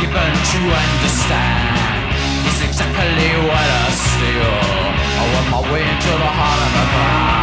given to understand It's exactly what I steal oh, I want my way into the heart of the crowd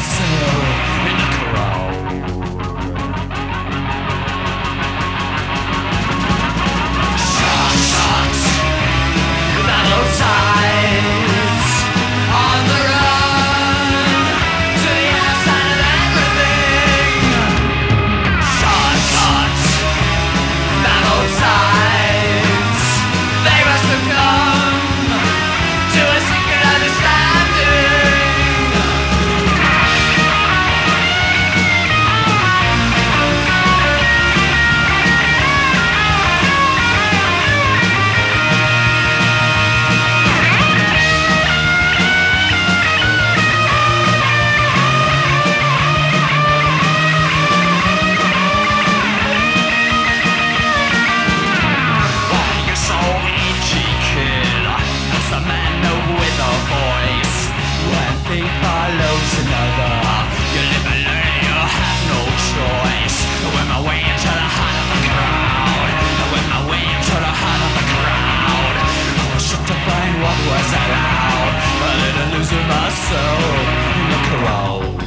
myself. what was allowed. A little news my soul in the parole.